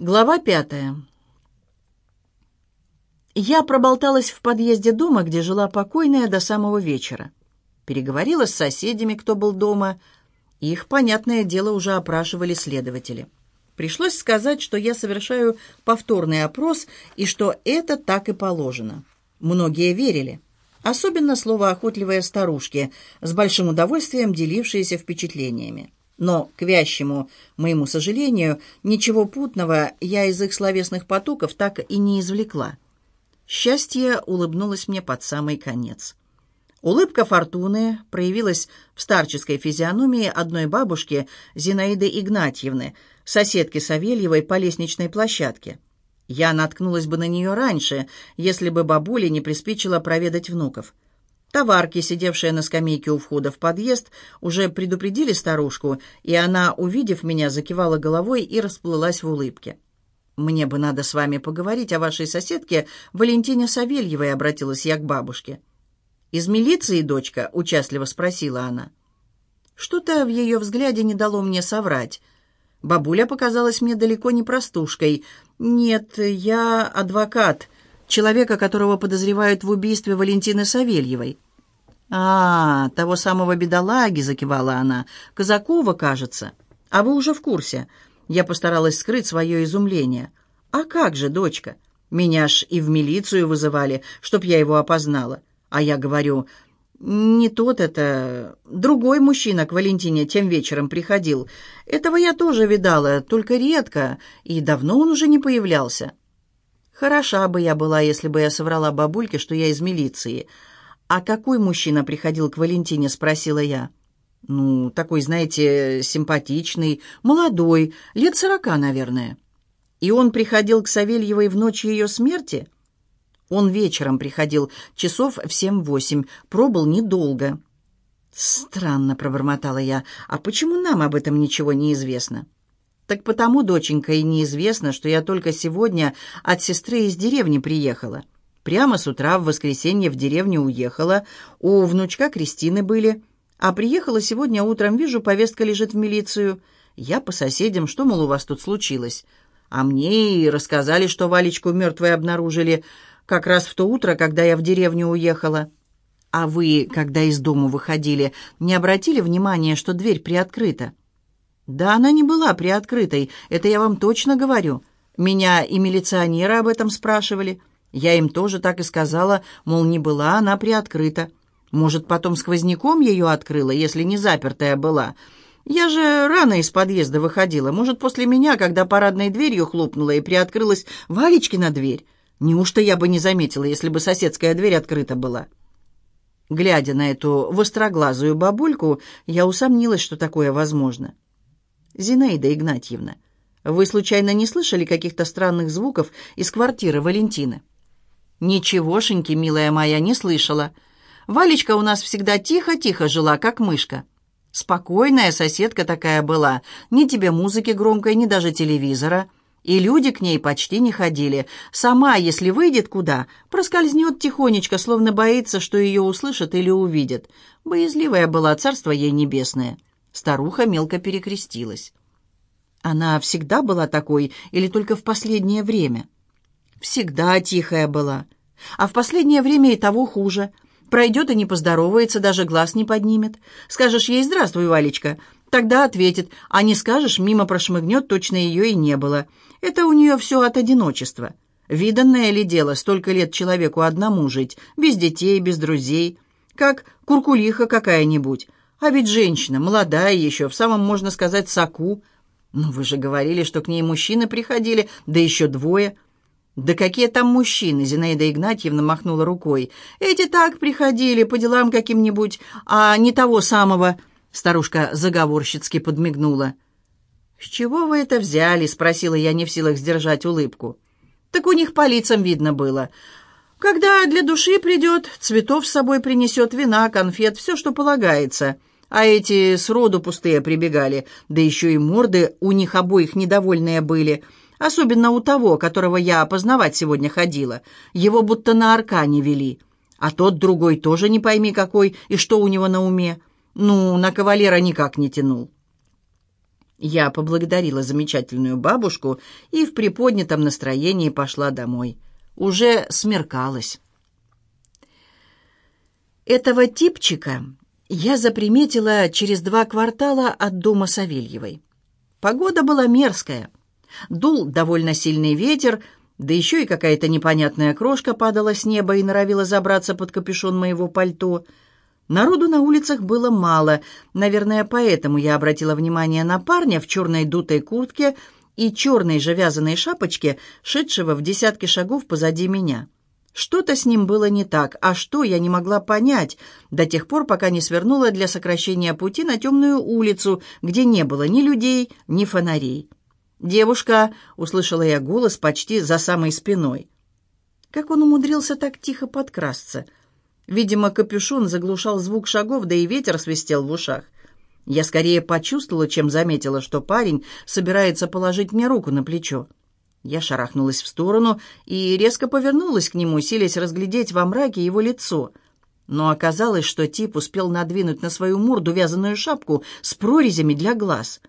Глава пятая. Я проболталась в подъезде дома, где жила покойная до самого вечера. Переговорила с соседями, кто был дома. Их, понятное дело, уже опрашивали следователи. Пришлось сказать, что я совершаю повторный опрос и что это так и положено. Многие верили. Особенно словоохотливые старушки, с большим удовольствием делившиеся впечатлениями. Но, к вящему моему сожалению, ничего путного я из их словесных потоков так и не извлекла. Счастье улыбнулось мне под самый конец. Улыбка фортуны проявилась в старческой физиономии одной бабушки Зинаиды Игнатьевны, соседки Савельевой по лестничной площадке. Я наткнулась бы на нее раньше, если бы бабуле не приспичило проведать внуков. Товарки, сидевшие на скамейке у входа в подъезд, уже предупредили старушку, и она, увидев меня, закивала головой и расплылась в улыбке. «Мне бы надо с вами поговорить о вашей соседке Валентине Савельевой», — обратилась я к бабушке. «Из милиции, дочка?» — участливо спросила она. Что-то в ее взгляде не дало мне соврать. Бабуля показалась мне далеко не простушкой. «Нет, я адвокат», человека, которого подозревают в убийстве Валентины Савельевой. «А, того самого бедолаги», — закивала она. «Казакова, кажется. А вы уже в курсе?» Я постаралась скрыть свое изумление. «А как же, дочка? Меня ж и в милицию вызывали, чтоб я его опознала. А я говорю, не тот это, другой мужчина к Валентине тем вечером приходил. Этого я тоже видала, только редко, и давно он уже не появлялся. Хороша бы я была, если бы я соврала бабульке, что я из милиции. «А какой мужчина приходил к Валентине?» — спросила я. «Ну, такой, знаете, симпатичный, молодой, лет сорока, наверное». «И он приходил к Савельевой в ночь ее смерти?» «Он вечером приходил, часов в семь-восемь, пробыл недолго». «Странно», — пробормотала я, — «а почему нам об этом ничего не известно?» Так потому, доченька, и неизвестно, что я только сегодня от сестры из деревни приехала. Прямо с утра в воскресенье в деревню уехала, у внучка Кристины были. А приехала сегодня утром, вижу, повестка лежит в милицию. Я по соседям, что, мол, у вас тут случилось? А мне и рассказали, что Валечку мертвой обнаружили как раз в то утро, когда я в деревню уехала. А вы, когда из дому выходили, не обратили внимания, что дверь приоткрыта? Да она не была приоткрытой, это я вам точно говорю. Меня и милиционеры об этом спрашивали. Я им тоже так и сказала, мол, не была она приоткрыта. Может, потом сквозняком ее открыла, если не запертая была. Я же рано из подъезда выходила. Может, после меня, когда парадной дверью хлопнула и приоткрылась Валечкина дверь. Неужто я бы не заметила, если бы соседская дверь открыта была?» Глядя на эту востроглазую бабульку, я усомнилась, что такое возможно. «Зинаида Игнатьевна, вы случайно не слышали каких-то странных звуков из квартиры Валентины?» «Ничегошеньки, милая моя, не слышала. Валечка у нас всегда тихо-тихо жила, как мышка. Спокойная соседка такая была, ни тебе музыки громкой, ни даже телевизора. И люди к ней почти не ходили. Сама, если выйдет куда, проскользнет тихонечко, словно боится, что ее услышат или увидят. Боязливая была, царство ей небесное». Старуха мелко перекрестилась. Она всегда была такой или только в последнее время? Всегда тихая была. А в последнее время и того хуже. Пройдет и не поздоровается, даже глаз не поднимет. Скажешь ей «Здравствуй, Валечка», тогда ответит, а не скажешь, мимо прошмыгнет, точно ее и не было. Это у нее все от одиночества. Виданное ли дело столько лет человеку одному жить, без детей, без друзей, как куркулиха какая-нибудь, а ведь женщина, молодая еще, в самом, можно сказать, соку. Ну, вы же говорили, что к ней мужчины приходили, да еще двое. Да какие там мужчины, Зинаида Игнатьевна махнула рукой. Эти так приходили, по делам каким-нибудь, а не того самого. Старушка заговорщицки подмигнула. «С чего вы это взяли?» — спросила я, не в силах сдержать улыбку. «Так у них по лицам видно было. Когда для души придет, цветов с собой принесет, вина, конфет, все, что полагается а эти сроду пустые прибегали, да еще и морды у них обоих недовольные были, особенно у того, которого я опознавать сегодня ходила. Его будто на аркане вели. А тот другой тоже не пойми какой и что у него на уме. Ну, на кавалера никак не тянул. Я поблагодарила замечательную бабушку и в приподнятом настроении пошла домой. Уже смеркалось. Этого типчика я заприметила через два квартала от дома Савельевой. Погода была мерзкая. Дул довольно сильный ветер, да еще и какая-то непонятная крошка падала с неба и норовила забраться под капюшон моего пальто — Народу на улицах было мало, наверное, поэтому я обратила внимание на парня в черной дутой куртке и черной же вязаной шапочке, шедшего в десятки шагов позади меня. Что-то с ним было не так, а что я не могла понять до тех пор, пока не свернула для сокращения пути на темную улицу, где не было ни людей, ни фонарей. «Девушка!» — услышала я голос почти за самой спиной. Как он умудрился так тихо подкрасться — Видимо, капюшон заглушал звук шагов, да и ветер свистел в ушах. Я скорее почувствовала, чем заметила, что парень собирается положить мне руку на плечо. Я шарахнулась в сторону и резко повернулась к нему, силясь разглядеть во мраке его лицо. Но оказалось, что тип успел надвинуть на свою морду вязаную шапку с прорезями для глаз.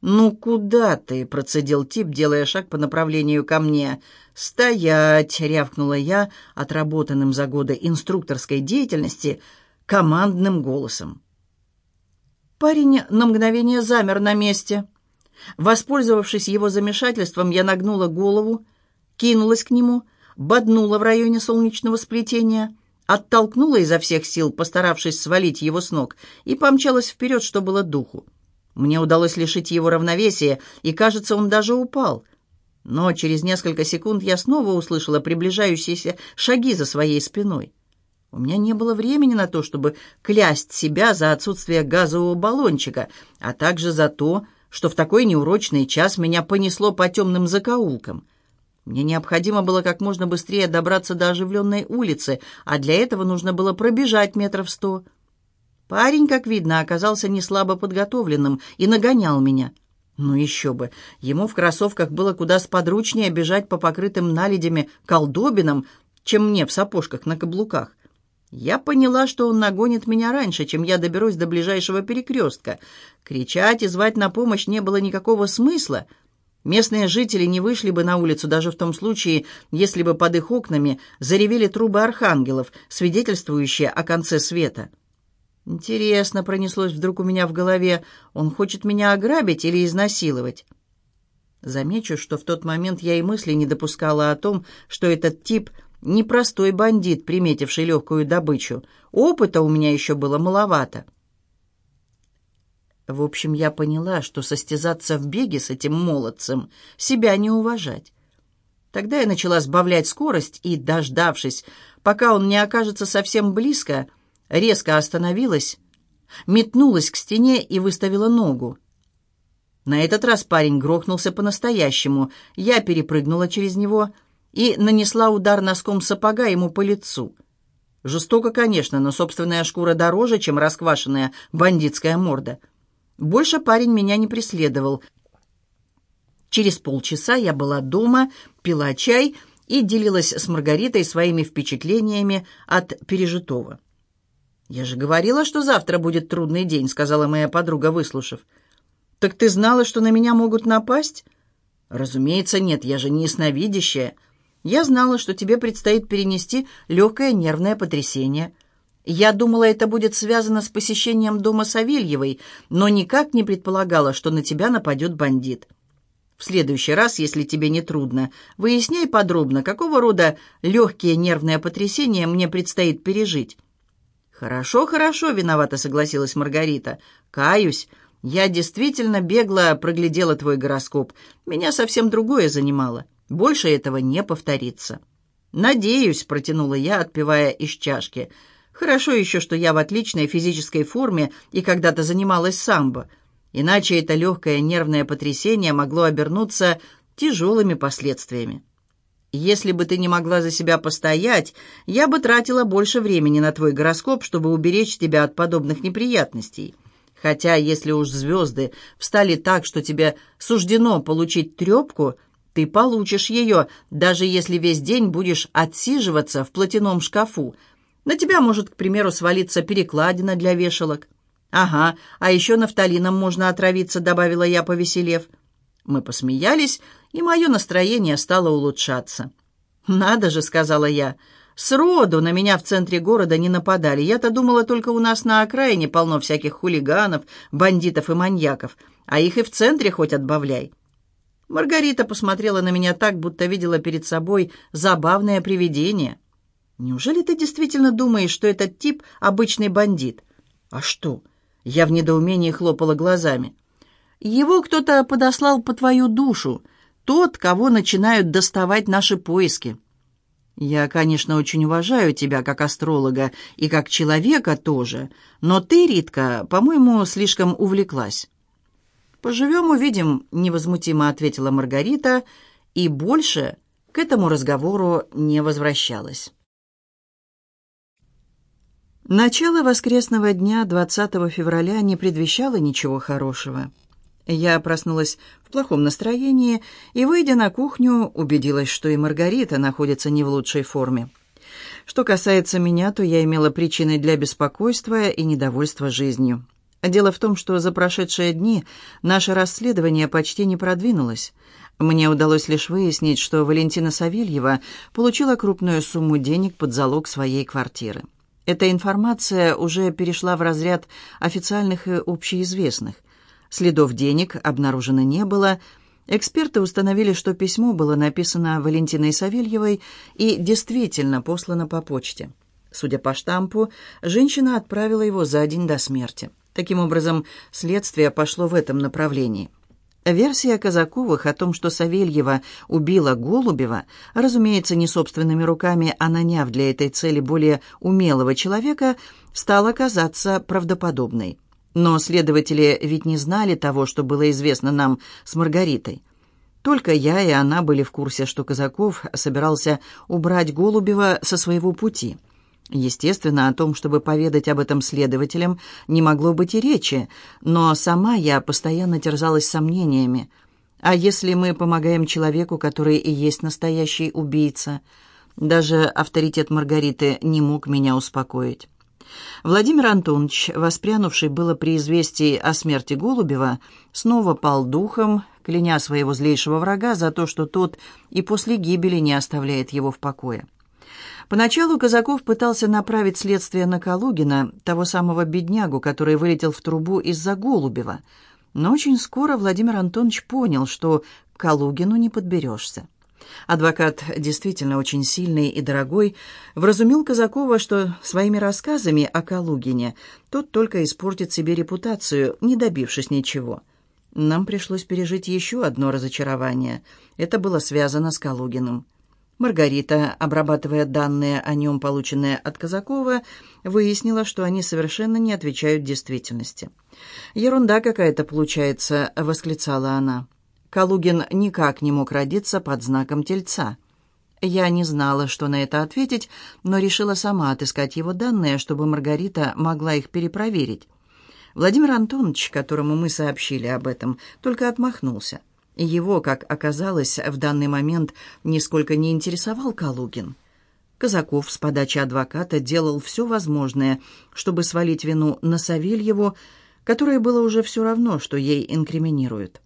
«Ну куда ты?» — процедил тип, делая шаг по направлению ко мне. «Стоять!» — рявкнула я, отработанным за годы инструкторской деятельности, командным голосом. Парень на мгновение замер на месте. Воспользовавшись его замешательством, я нагнула голову, кинулась к нему, боднула в районе солнечного сплетения, оттолкнула изо всех сил, постаравшись свалить его с ног, и помчалась вперед, что было духу. Мне удалось лишить его равновесия, и, кажется, он даже упал. Но через несколько секунд я снова услышала приближающиеся шаги за своей спиной. У меня не было времени на то, чтобы клясть себя за отсутствие газового баллончика, а также за то, что в такой неурочный час меня понесло по темным закоулкам. Мне необходимо было как можно быстрее добраться до оживленной улицы, а для этого нужно было пробежать метров сто — Парень, как видно, оказался не слабо подготовленным и нагонял меня. Ну еще бы, ему в кроссовках было куда сподручнее бежать по покрытым наледями колдобинам, чем мне в сапожках на каблуках. Я поняла, что он нагонит меня раньше, чем я доберусь до ближайшего перекрестка. Кричать и звать на помощь не было никакого смысла. Местные жители не вышли бы на улицу даже в том случае, если бы под их окнами заревели трубы архангелов, свидетельствующие о конце света. Интересно, пронеслось вдруг у меня в голове, он хочет меня ограбить или изнасиловать? Замечу, что в тот момент я и мысли не допускала о том, что этот тип непростой бандит, приметивший легкую добычу. Опыта у меня еще было маловато. В общем, я поняла, что состязаться в беге с этим молодцем, себя не уважать. Тогда я начала сбавлять скорость и, дождавшись, пока он не окажется совсем близко, резко остановилась, метнулась к стене и выставила ногу. На этот раз парень грохнулся по-настоящему. Я перепрыгнула через него и нанесла удар носком сапога ему по лицу. Жестоко, конечно, но собственная шкура дороже, чем расквашенная бандитская морда. Больше парень меня не преследовал. Через полчаса я была дома, пила чай и делилась с Маргаритой своими впечатлениями от пережитого. «Я же говорила, что завтра будет трудный день», — сказала моя подруга, выслушав. «Так ты знала, что на меня могут напасть?» «Разумеется, нет, я же не ясновидящая. Я знала, что тебе предстоит перенести легкое нервное потрясение. Я думала, это будет связано с посещением дома Савельевой, но никак не предполагала, что на тебя нападет бандит. В следующий раз, если тебе не трудно, выясняй подробно, какого рода легкие нервные потрясения мне предстоит пережить». «Хорошо, хорошо», — виновато согласилась Маргарита. «Каюсь. Я действительно бегло проглядела твой гороскоп. Меня совсем другое занимало. Больше этого не повторится». «Надеюсь», — протянула я, отпивая из чашки. «Хорошо еще, что я в отличной физической форме и когда-то занималась самбо. Иначе это легкое нервное потрясение могло обернуться тяжелыми последствиями». Если бы ты не могла за себя постоять, я бы тратила больше времени на твой гороскоп, чтобы уберечь тебя от подобных неприятностей. Хотя, если уж звезды встали так, что тебе суждено получить трепку, ты получишь ее, даже если весь день будешь отсиживаться в платяном шкафу. На тебя может, к примеру, свалиться перекладина для вешалок. «Ага, а еще нафталином можно отравиться», — добавила я, повеселев. Мы посмеялись, и мое настроение стало улучшаться. «Надо же», — сказала я, — «сроду на меня в центре города не нападали. Я-то думала, только у нас на окраине полно всяких хулиганов, бандитов и маньяков, а их и в центре хоть отбавляй». Маргарита посмотрела на меня так, будто видела перед собой забавное привидение. «Неужели ты действительно думаешь, что этот тип — обычный бандит?» «А что?» Я в недоумении хлопала глазами. «Его кто-то подослал по твою душу, тот, кого начинают доставать наши поиски». «Я, конечно, очень уважаю тебя как астролога и как человека тоже, но ты, Ритка, по-моему, слишком увлеклась». «Поживем, увидим», — невозмутимо ответила Маргарита, и больше к этому разговору не возвращалась. Начало воскресного дня 20 февраля не предвещало ничего хорошего. Я проснулась в плохом настроении и, выйдя на кухню, убедилась, что и Маргарита находится не в лучшей форме. Что касается меня, то я имела причины для беспокойства и недовольства жизнью. Дело в том, что за прошедшие дни наше расследование почти не продвинулось. Мне удалось лишь выяснить, что Валентина Савельева получила крупную сумму денег под залог своей квартиры. Эта информация уже перешла в разряд официальных и общеизвестных. Следов денег обнаружено не было. Эксперты установили, что письмо было написано Валентиной Савельевой и действительно послано по почте. Судя по штампу, женщина отправила его за день до смерти. Таким образом, следствие пошло в этом направлении. Версия Казаковых о том, что Савельева убила Голубева, разумеется, не собственными руками, а наняв для этой цели более умелого человека, стала казаться правдоподобной. Но следователи ведь не знали того, что было известно нам с Маргаритой. Только я и она были в курсе, что Казаков собирался убрать Голубева со своего пути – Естественно, о том, чтобы поведать об этом следователям, не могло быть и речи, но сама я постоянно терзалась сомнениями. А если мы помогаем человеку, который и есть настоящий убийца? Даже авторитет Маргариты не мог меня успокоить. Владимир Антонович, воспрянувший было при известии о смерти Голубева, снова пал духом, кляня своего злейшего врага за то, что тот и после гибели не оставляет его в покое. Поначалу Казаков пытался направить следствие на Калугина, того самого беднягу, который вылетел в трубу из-за Голубева. Но очень скоро Владимир Антонович понял, что к Калугину не подберешься. Адвокат, действительно очень сильный и дорогой, вразумил Казакова, что своими рассказами о Калугине тот только испортит себе репутацию, не добившись ничего. Нам пришлось пережить еще одно разочарование. Это было связано с Калугиным. Маргарита, обрабатывая данные о нем, полученные от Казакова, выяснила, что они совершенно не отвечают действительности. «Ерунда какая-то получается», — восклицала она. Калугин никак не мог родиться под знаком тельца. Я не знала, что на это ответить, но решила сама отыскать его данные, чтобы Маргарита могла их перепроверить. Владимир Антонович, которому мы сообщили об этом, только отмахнулся. Его, как оказалось, в данный момент нисколько не интересовал Калугин. Казаков с подачи адвоката делал все возможное, чтобы свалить вину на Савельеву, которой было уже все равно, что ей инкриминируют.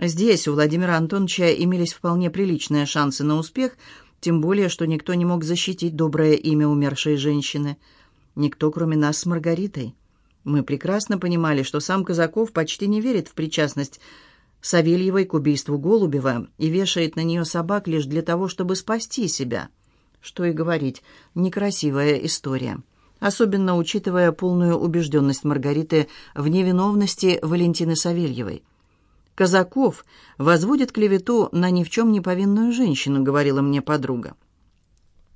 Здесь у Владимира Антоновича имелись вполне приличные шансы на успех, тем более, что никто не мог защитить доброе имя умершей женщины. Никто, кроме нас с Маргаритой. Мы прекрасно понимали, что сам Казаков почти не верит в причастность Савельевой к убийству Голубева и вешает на нее собак лишь для того, чтобы спасти себя. Что и говорить, некрасивая история. Особенно учитывая полную убежденность Маргариты в невиновности Валентины Савельевой. «Казаков возводит клевету на ни в чем не повинную женщину», — говорила мне подруга.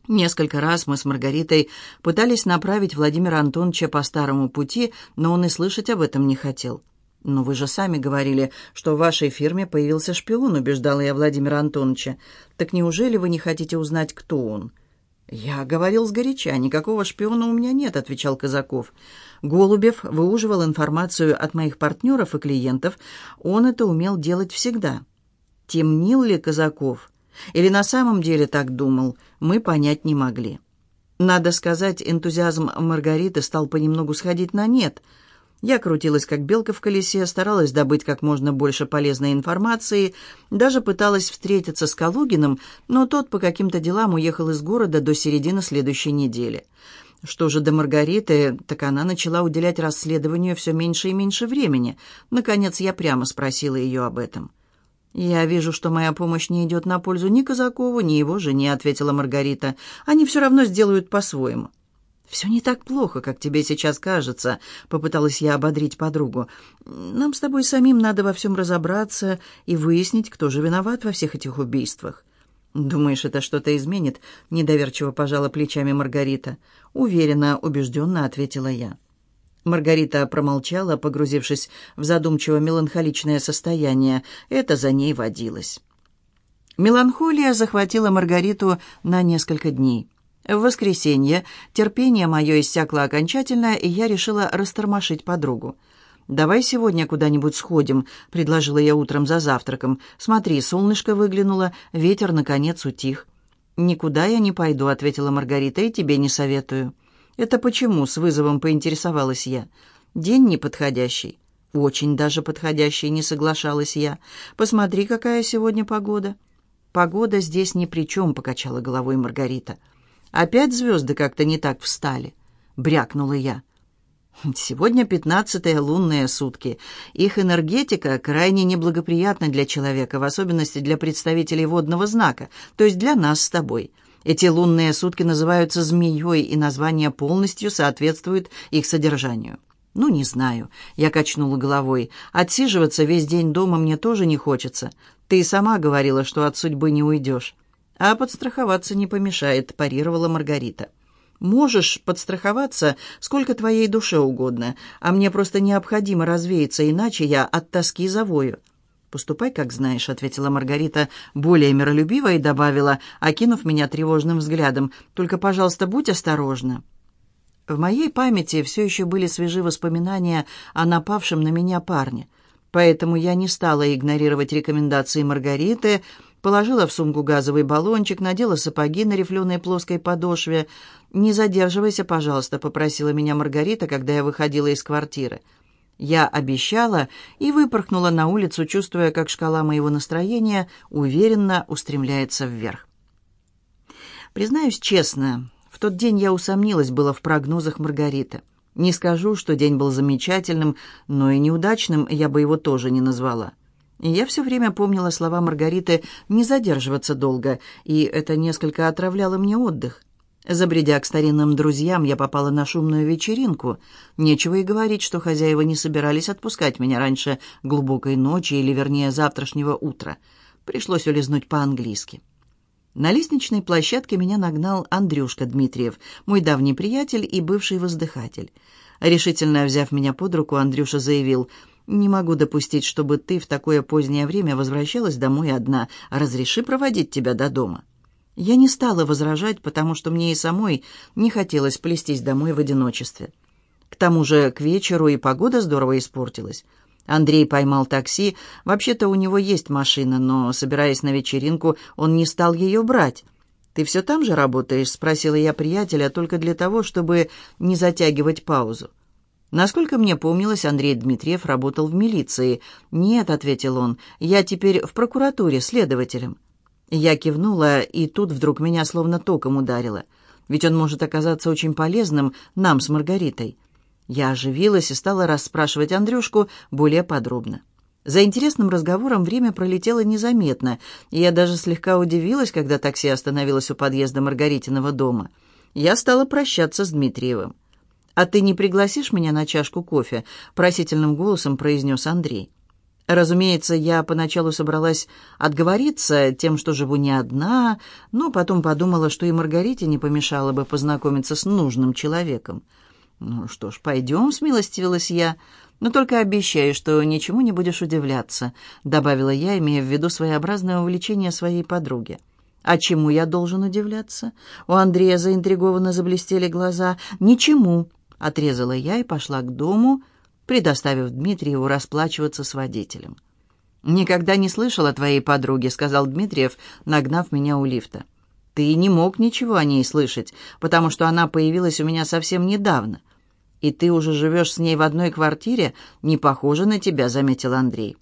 Несколько раз мы с Маргаритой пытались направить Владимира Антоновича по старому пути, но он и слышать об этом не хотел. «Но вы же сами говорили, что в вашей фирме появился шпион», — убеждала я Владимира Антоновича. «Так неужели вы не хотите узнать, кто он?» «Я говорил сгоряча, никакого шпиона у меня нет», — отвечал Казаков. «Голубев выуживал информацию от моих партнеров и клиентов. Он это умел делать всегда». Темнил ли Казаков? Или на самом деле так думал, мы понять не могли. Надо сказать, энтузиазм Маргариты стал понемногу сходить на нет — Я крутилась как белка в колесе, старалась добыть как можно больше полезной информации, даже пыталась встретиться с Калугиным, но тот по каким-то делам уехал из города до середины следующей недели. Что же до Маргариты, так она начала уделять расследованию все меньше и меньше времени. Наконец я прямо спросила ее об этом. «Я вижу, что моя помощь не идет на пользу ни Казакову, ни его жене», — ответила Маргарита. «Они все равно сделают по-своему». «Все не так плохо, как тебе сейчас кажется», — попыталась я ободрить подругу. «Нам с тобой самим надо во всем разобраться и выяснить, кто же виноват во всех этих убийствах». «Думаешь, это что-то изменит?» — недоверчиво пожала плечами Маргарита. «Уверенно, убежденно», — ответила я. Маргарита промолчала, погрузившись в задумчиво-меланхоличное состояние. Это за ней водилось. Меланхолия захватила Маргариту на несколько дней. В воскресенье терпение мое иссякло окончательно, и я решила растормошить подругу. «Давай сегодня куда-нибудь сходим», — предложила я утром за завтраком. «Смотри, солнышко выглянуло, ветер, наконец, утих». «Никуда я не пойду», — ответила Маргарита, — «и тебе не советую». «Это почему?» — с вызовом поинтересовалась я. «День неподходящий». «Очень даже подходящий», — не соглашалась я. «Посмотри, какая сегодня погода». «Погода здесь ни при чем», — покачала головой Маргарита. Опять звезды как-то не так встали, брякнула я. Сегодня пятнадцатые лунные сутки. Их энергетика крайне неблагоприятна для человека, в особенности для представителей водного знака, то есть для нас с тобой. Эти лунные сутки называются змеей, и название полностью соответствует их содержанию. «Ну, не знаю», — я качнула головой. «Отсиживаться весь день дома мне тоже не хочется. Ты сама говорила, что от судьбы не уйдешь. «А подстраховаться не помешает», — парировала Маргарита. «Можешь подстраховаться сколько твоей душе угодно, а мне просто необходимо развеяться, иначе я от тоски завою». «Поступай, как знаешь», — ответила Маргарита более миролюбиво и добавила, окинув меня тревожным взглядом. «Только, пожалуйста, будь осторожна». В моей памяти все еще были свежи воспоминания о напавшем на меня парне, поэтому я не стала игнорировать рекомендации Маргариты, Положила в сумку газовый баллончик, надела сапоги на рифленой плоской подошве. «Не задерживайся, пожалуйста», — попросила меня Маргарита, когда я выходила из квартиры. Я обещала и выпорхнула на улицу, чувствуя, как шкала моего настроения уверенно устремляется вверх. Признаюсь честно, в тот день я усомнилась было в прогнозах Маргариты. Не скажу, что день был замечательным, но и неудачным я бы его тоже не назвала. И я все время помнила слова Маргариты «не задерживаться долго», и это несколько отравляло мне отдых. Забредя к старинным друзьям, я попала на шумную вечеринку. Нечего и говорить, что хозяева не собирались отпускать меня раньше глубокой ночи или, вернее, завтрашнего утра. Пришлось улизнуть по-английски. На лестничной площадке меня нагнал Андрюшка Дмитриев, мой давний приятель и бывший воздыхатель. Решительно взяв меня под руку, Андрюша заявил — не могу допустить, чтобы ты в такое позднее время возвращалась домой одна. Разреши проводить тебя до дома». Я не стала возражать, потому что мне и самой не хотелось плестись домой в одиночестве. К тому же к вечеру и погода здорово испортилась. Андрей поймал такси. Вообще-то у него есть машина, но, собираясь на вечеринку, он не стал ее брать. «Ты все там же работаешь?» — спросила я приятеля только для того, чтобы не затягивать паузу. Насколько мне помнилось, Андрей Дмитриев работал в милиции. «Нет», — ответил он, — «я теперь в прокуратуре следователем». Я кивнула, и тут вдруг меня словно током ударило. Ведь он может оказаться очень полезным нам с Маргаритой. Я оживилась и стала расспрашивать Андрюшку более подробно. За интересным разговором время пролетело незаметно, и я даже слегка удивилась, когда такси остановилось у подъезда Маргаритиного дома. Я стала прощаться с Дмитриевым. «А ты не пригласишь меня на чашку кофе?» — просительным голосом произнес Андрей. Разумеется, я поначалу собралась отговориться тем, что живу не одна, но потом подумала, что и Маргарите не помешало бы познакомиться с нужным человеком. «Ну что ж, пойдем», — смилостивилась я, — «но только обещаю, что ничему не будешь удивляться», — добавила я, имея в виду своеобразное увлечение своей подруги. «А чему я должен удивляться?» У Андрея заинтригованно заблестели глаза. «Ничему», Отрезала я и пошла к дому, предоставив Дмитриеву расплачиваться с водителем. «Никогда не слышал о твоей подруге», — сказал Дмитриев, нагнав меня у лифта. «Ты не мог ничего о ней слышать, потому что она появилась у меня совсем недавно. «И ты уже живешь с ней в одной квартире? Не похоже на тебя», — заметил Андрей.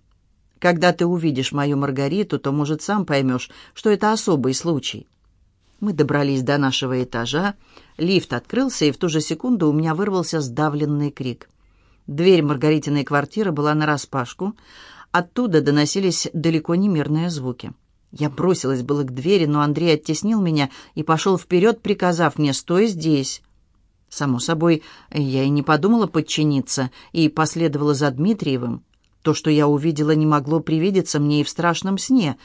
«Когда ты увидишь мою Маргариту, то, может, сам поймешь, что это особый случай». Мы добрались до нашего этажа, лифт открылся, и в ту же секунду у меня вырвался сдавленный крик. Дверь Маргаритиной квартиры была нараспашку, оттуда доносились далеко не мирные звуки. Я бросилась было к двери, но Андрей оттеснил меня и пошел вперед, приказав мне «стой здесь». Само собой, я и не подумала подчиниться, и последовала за Дмитриевым. То, что я увидела, не могло привидеться мне и в страшном сне.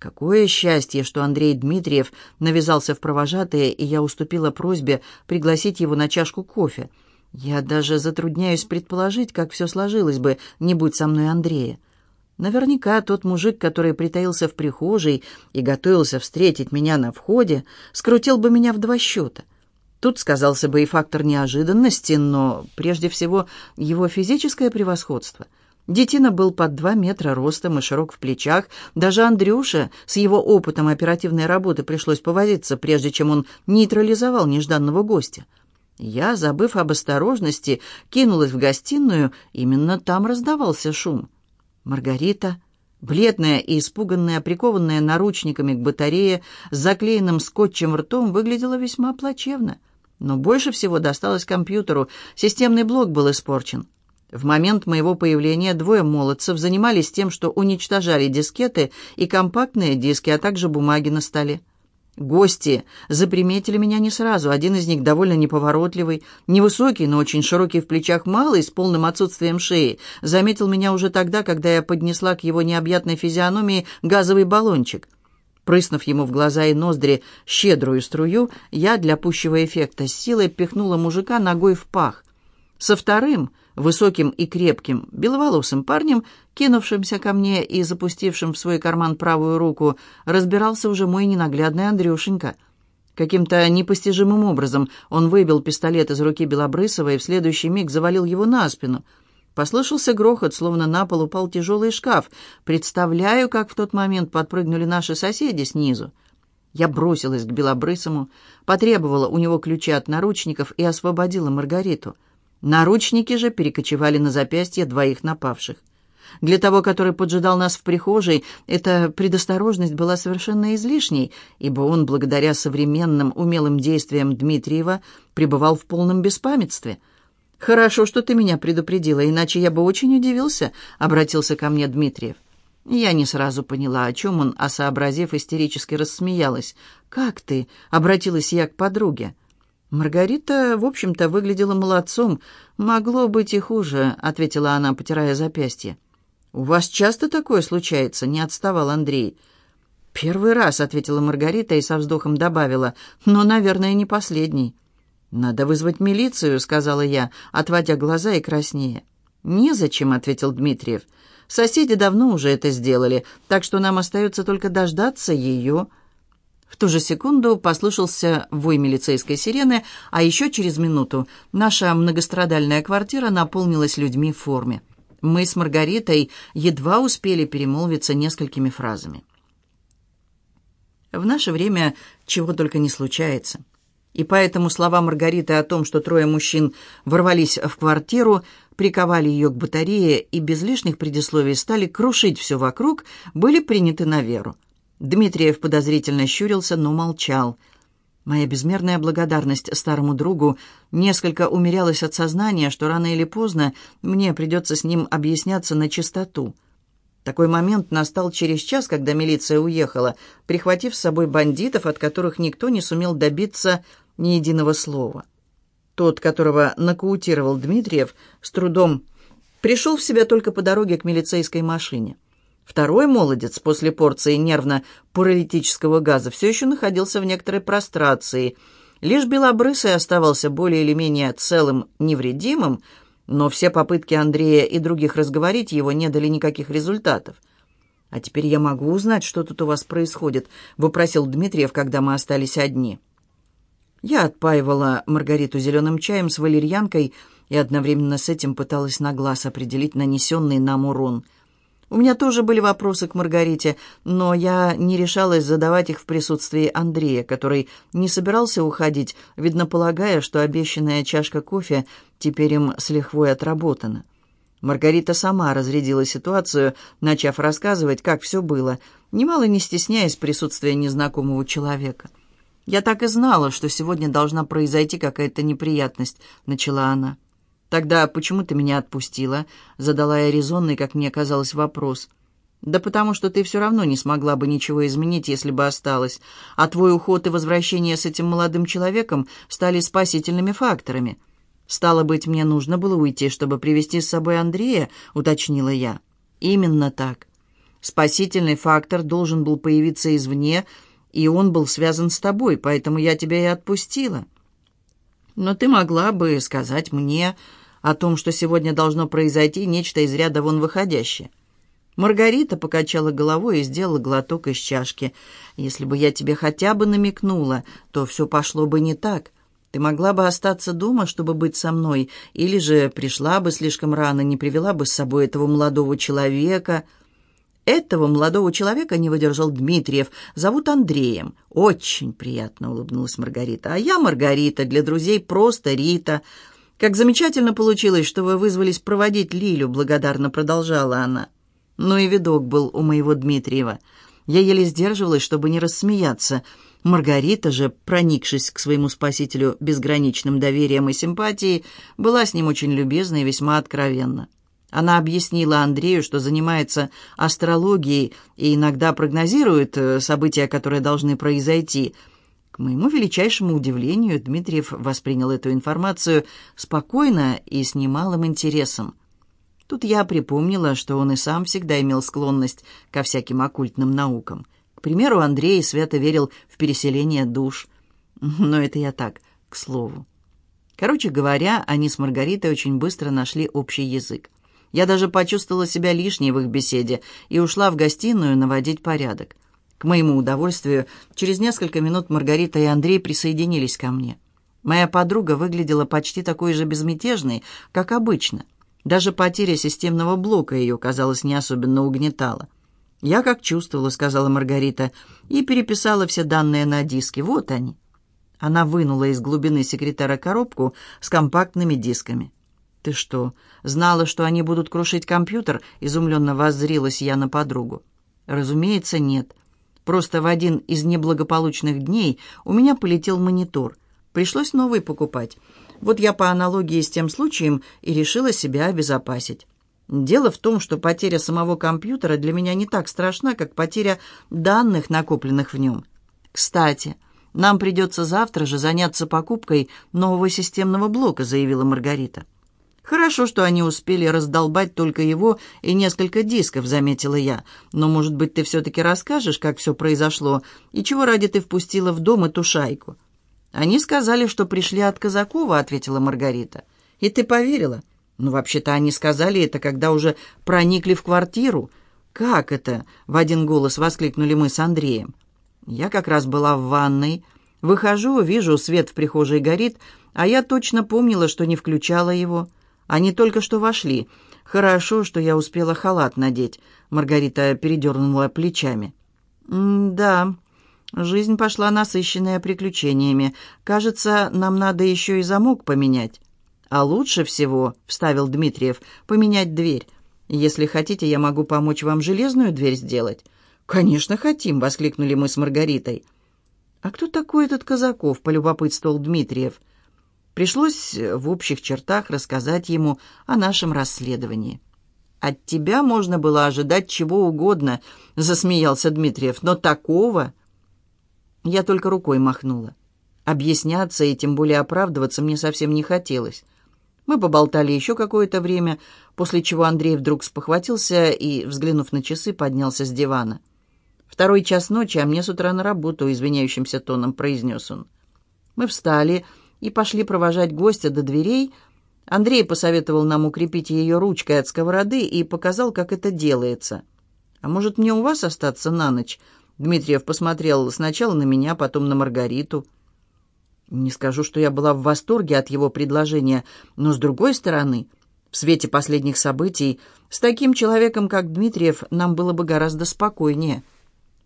Какое счастье, что Андрей Дмитриев навязался в провожатые, и я уступила просьбе пригласить его на чашку кофе. Я даже затрудняюсь предположить, как все сложилось бы, не будь со мной Андрея. Наверняка тот мужик, который притаился в прихожей и готовился встретить меня на входе, скрутил бы меня в два счета. Тут сказался бы и фактор неожиданности, но прежде всего его физическое превосходство. Детина был под два метра ростом и широк в плечах. Даже Андрюша с его опытом оперативной работы пришлось повозиться, прежде чем он нейтрализовал нежданного гостя. Я, забыв об осторожности, кинулась в гостиную, именно там раздавался шум. Маргарита, бледная и испуганная, прикованная наручниками к батарее, с заклеенным скотчем ртом, выглядела весьма плачевно. Но больше всего досталось компьютеру, системный блок был испорчен. В момент моего появления двое молодцев занимались тем, что уничтожали дискеты и компактные диски, а также бумаги на столе. Гости заприметили меня не сразу. Один из них довольно неповоротливый, невысокий, но очень широкий в плечах малый, с полным отсутствием шеи, заметил меня уже тогда, когда я поднесла к его необъятной физиономии газовый баллончик. Прыснув ему в глаза и ноздри щедрую струю, я для пущего эффекта с силой пихнула мужика ногой в пах. Со вторым Высоким и крепким, беловолосым парнем, кинувшимся ко мне и запустившим в свой карман правую руку, разбирался уже мой ненаглядный Андрюшенька. Каким-то непостижимым образом он выбил пистолет из руки Белобрысова и в следующий миг завалил его на спину. Послышался грохот, словно на пол упал тяжелый шкаф. Представляю, как в тот момент подпрыгнули наши соседи снизу. Я бросилась к Белобрысому, потребовала у него ключи от наручников и освободила Маргариту — Наручники же перекочевали на запястье двоих напавших. Для того, который поджидал нас в прихожей, эта предосторожность была совершенно излишней, ибо он, благодаря современным умелым действиям Дмитриева, пребывал в полном беспамятстве. «Хорошо, что ты меня предупредила, иначе я бы очень удивился», — обратился ко мне Дмитриев. Я не сразу поняла, о чем он, а сообразив, истерически рассмеялась. «Как ты?» — обратилась я к подруге. «Маргарита, в общем-то, выглядела молодцом. Могло быть и хуже», — ответила она, потирая запястье. «У вас часто такое случается?» — не отставал Андрей. «Первый раз», — ответила Маргарита и со вздохом добавила, «но, наверное, не последний». «Надо вызвать милицию», — сказала я, отводя глаза и краснее. «Незачем», — ответил Дмитриев. «Соседи давно уже это сделали, так что нам остается только дождаться ее». В ту же секунду послышался вой милицейской сирены, а еще через минуту наша многострадальная квартира наполнилась людьми в форме. Мы с Маргаритой едва успели перемолвиться несколькими фразами. В наше время чего только не случается. И поэтому слова Маргариты о том, что трое мужчин ворвались в квартиру, приковали ее к батарее и без лишних предисловий стали крушить все вокруг, были приняты на веру. Дмитриев подозрительно щурился, но молчал. Моя безмерная благодарность старому другу несколько умерялась от сознания, что рано или поздно мне придется с ним объясняться на чистоту. Такой момент настал через час, когда милиция уехала, прихватив с собой бандитов, от которых никто не сумел добиться ни единого слова. Тот, которого нокаутировал Дмитриев, с трудом пришел в себя только по дороге к милицейской машине. Второй молодец после порции нервно-паралитического газа все еще находился в некоторой прострации. Лишь Белобрысый оставался более или менее целым, невредимым, но все попытки Андрея и других разговорить его не дали никаких результатов. «А теперь я могу узнать, что тут у вас происходит?» — выпросил Дмитриев, когда мы остались одни. Я отпаивала Маргариту зеленым чаем с валерьянкой и одновременно с этим пыталась на глаз определить нанесенный нам урон — у меня тоже были вопросы к Маргарите, но я не решалась задавать их в присутствии Андрея, который не собирался уходить, видно полагая, что обещанная чашка кофе теперь им с лихвой отработано. Маргарита сама разрядила ситуацию, начав рассказывать, как все было, немало не стесняясь присутствия незнакомого человека. «Я так и знала, что сегодня должна произойти какая-то неприятность», — начала она. «Тогда почему ты меня отпустила?» — задала я резонный, как мне казалось, вопрос. «Да потому что ты все равно не смогла бы ничего изменить, если бы осталась, а твой уход и возвращение с этим молодым человеком стали спасительными факторами». «Стало быть, мне нужно было уйти, чтобы привести с собой Андрея», — уточнила я. «Именно так. Спасительный фактор должен был появиться извне, и он был связан с тобой, поэтому я тебя и отпустила. Но ты могла бы сказать мне о том, что сегодня должно произойти нечто из ряда вон выходящее». Маргарита покачала головой и сделала глоток из чашки. «Если бы я тебе хотя бы намекнула, то все пошло бы не так». Ты могла бы остаться дома, чтобы быть со мной, или же пришла бы слишком рано, не привела бы с собой этого молодого человека. Этого молодого человека не выдержал Дмитриев. Зовут Андреем. Очень приятно улыбнулась Маргарита. А я Маргарита, для друзей просто Рита. Как замечательно получилось, что вы вызвались проводить Лилю, благодарно продолжала она. Ну и видок был у моего Дмитриева. Я еле сдерживалась, чтобы не рассмеяться — Маргарита же, проникшись к своему спасителю безграничным доверием и симпатией, была с ним очень любезна и весьма откровенна. Она объяснила Андрею, что занимается астрологией и иногда прогнозирует э, события, которые должны произойти. Моему величайшему удивлению, Дмитриев воспринял эту информацию спокойно и с немалым интересом. Тут я припомнила, что он и сам всегда имел склонность ко всяким оккультным наукам – к примеру, Андрей свято верил в переселение душ. Но это я так, к слову. Короче говоря, они с Маргаритой очень быстро нашли общий язык. Я даже почувствовала себя лишней в их беседе и ушла в гостиную наводить порядок. К моему удовольствию, через несколько минут Маргарита и Андрей присоединились ко мне. Моя подруга выглядела почти такой же безмятежной, как обычно. Даже потеря системного блока ее, казалось, не особенно угнетала. «Я как чувствовала», — сказала Маргарита, и переписала все данные на диске. «Вот они». Она вынула из глубины секретаря коробку с компактными дисками. «Ты что, знала, что они будут крушить компьютер?» — изумленно воззрилась я на подругу. «Разумеется, нет. Просто в один из неблагополучных дней у меня полетел монитор. Пришлось новый покупать. Вот я по аналогии с тем случаем и решила себя обезопасить». Дело в том, что потеря самого компьютера для меня не так страшна, как потеря данных, накопленных в нем. Кстати, нам придется завтра же заняться покупкой нового системного блока, заявила Маргарита. Хорошо, что они успели раздолбать только его и несколько дисков, заметила я. Но, может быть, ты все-таки расскажешь, как все произошло, и чего ради ты впустила в дом эту шайку? Они сказали, что пришли от Казакова, ответила Маргарита. И ты поверила? «Ну, вообще-то они сказали это, когда уже проникли в квартиру». «Как это?» — в один голос воскликнули мы с Андреем. «Я как раз была в ванной. Выхожу, вижу, свет в прихожей горит, а я точно помнила, что не включала его. Они только что вошли. Хорошо, что я успела халат надеть». Маргарита передернула плечами. «Да, жизнь пошла насыщенная приключениями. Кажется, нам надо еще и замок поменять». «А лучше всего», — вставил Дмитриев, — «поменять дверь. Если хотите, я могу помочь вам железную дверь сделать». «Конечно, хотим», — воскликнули мы с Маргаритой. «А кто такой этот Казаков?» — полюбопытствовал Дмитриев. Пришлось в общих чертах рассказать ему о нашем расследовании. «От тебя можно было ожидать чего угодно», — засмеялся Дмитриев, — «но такого...» Я только рукой махнула. Объясняться и тем более оправдываться мне совсем не хотелось. Мы поболтали еще какое-то время, после чего Андрей вдруг спохватился и, взглянув на часы, поднялся с дивана. «Второй час ночи, а мне с утра на работу», — извиняющимся тоном произнес он. Мы встали и пошли провожать гостя до дверей. Андрей посоветовал нам укрепить ее ручкой от сковороды и показал, как это делается. «А может, мне у вас остаться на ночь?» Дмитриев посмотрел сначала на меня, потом на Маргариту. Не скажу, что я была в восторге от его предложения, но, с другой стороны, в свете последних событий, с таким человеком, как Дмитриев, нам было бы гораздо спокойнее.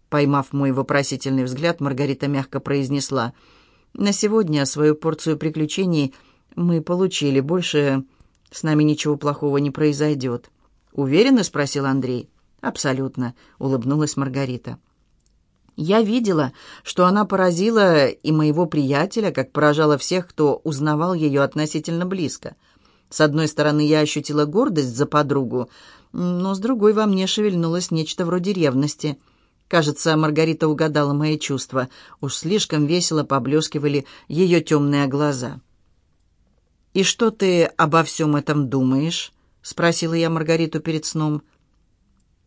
Поймав мой вопросительный взгляд, Маргарита мягко произнесла, «На сегодня свою порцию приключений Мы получили. Больше с нами ничего плохого не произойдет. «Уверены?» — спросил Андрей. «Абсолютно», — улыбнулась Маргарита. Я видела, что она поразила и моего приятеля, как поражала всех, кто узнавал ее относительно близко. С одной стороны, я ощутила гордость за подругу, но с другой во мне шевельнулось нечто вроде ревности. Кажется, Маргарита угадала мои чувства. Уж слишком весело поблескивали ее темные глаза. «И что ты обо всем этом думаешь?» — спросила я Маргариту перед сном.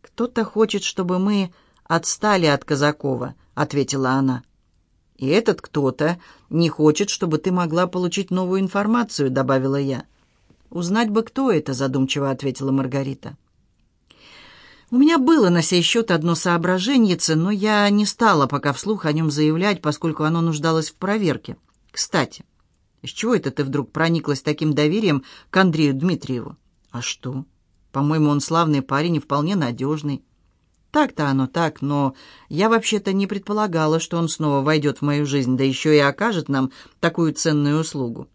«Кто-то хочет, чтобы мы отстали от Казакова», — ответила она. «И этот кто-то не хочет, чтобы ты могла получить новую информацию», — добавила я. «Узнать бы, кто это», — задумчиво ответила Маргарита. У меня было на сей счет одно соображение, но я не стала пока вслух о нем заявлять, поскольку оно нуждалось в проверке. Кстати, с чего это ты вдруг прониклась таким доверием к Андрею Дмитриеву? А что? По-моему, он славный парень и вполне надежный. Так-то оно так, но я вообще-то не предполагала, что он снова войдет в мою жизнь, да еще и окажет нам такую ценную услугу.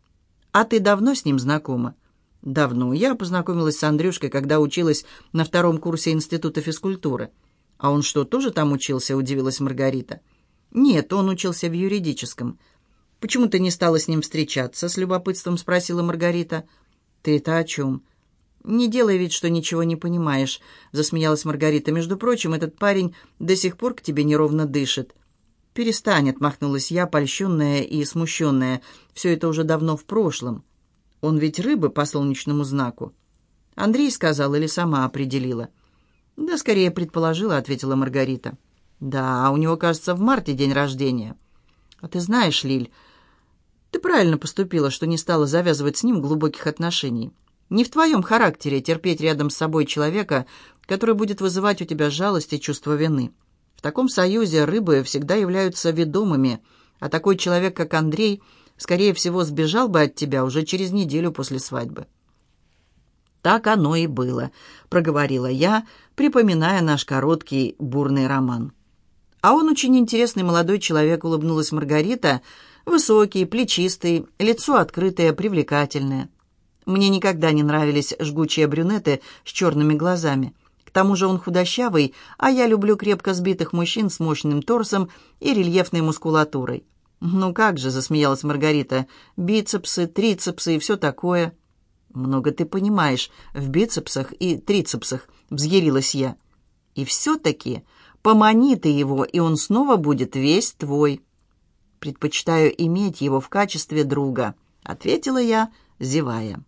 А ты давно с ним знакома? Давно. Я познакомилась с Андрюшкой, когда училась на втором курсе Института физкультуры. А он что, тоже там учился, удивилась Маргарита. Нет, он учился в юридическом. «Почему ты не стала с ним встречаться?» — с любопытством спросила Маргарита. «Ты это о чем?» «Не делай вид, что ничего не понимаешь», — засмеялась Маргарита. «Между прочим, этот парень до сих пор к тебе неровно дышит». «Перестань», — отмахнулась я, польщенная и смущенная. «Все это уже давно в прошлом. Он ведь рыбы по солнечному знаку». «Андрей сказал или сама определила?» «Да, скорее предположила», — ответила Маргарита. «Да, у него, кажется, в марте день рождения». «А ты знаешь, Лиль, ты правильно поступила, что не стала завязывать с ним глубоких отношений. Не в твоем характере терпеть рядом с собой человека, который будет вызывать у тебя жалость и чувство вины. В таком союзе рыбы всегда являются ведомыми, а такой человек, как Андрей, скорее всего, сбежал бы от тебя уже через неделю после свадьбы. «Так оно и было», — проговорила я, припоминая наш короткий бурный роман. «А он очень интересный молодой человек», — улыбнулась Маргарита, — Высокий, плечистый, лицо открытое, привлекательное. Мне никогда не нравились жгучие брюнеты с черными глазами. К тому же он худощавый, а я люблю крепко сбитых мужчин с мощным торсом и рельефной мускулатурой. «Ну как же», — засмеялась Маргарита, — «бицепсы, трицепсы и все такое». «Много ты понимаешь в бицепсах и трицепсах», — взъярилась я. «И все-таки помани ты его, и он снова будет весь твой» предпочитаю иметь его в качестве друга», — ответила я, зевая.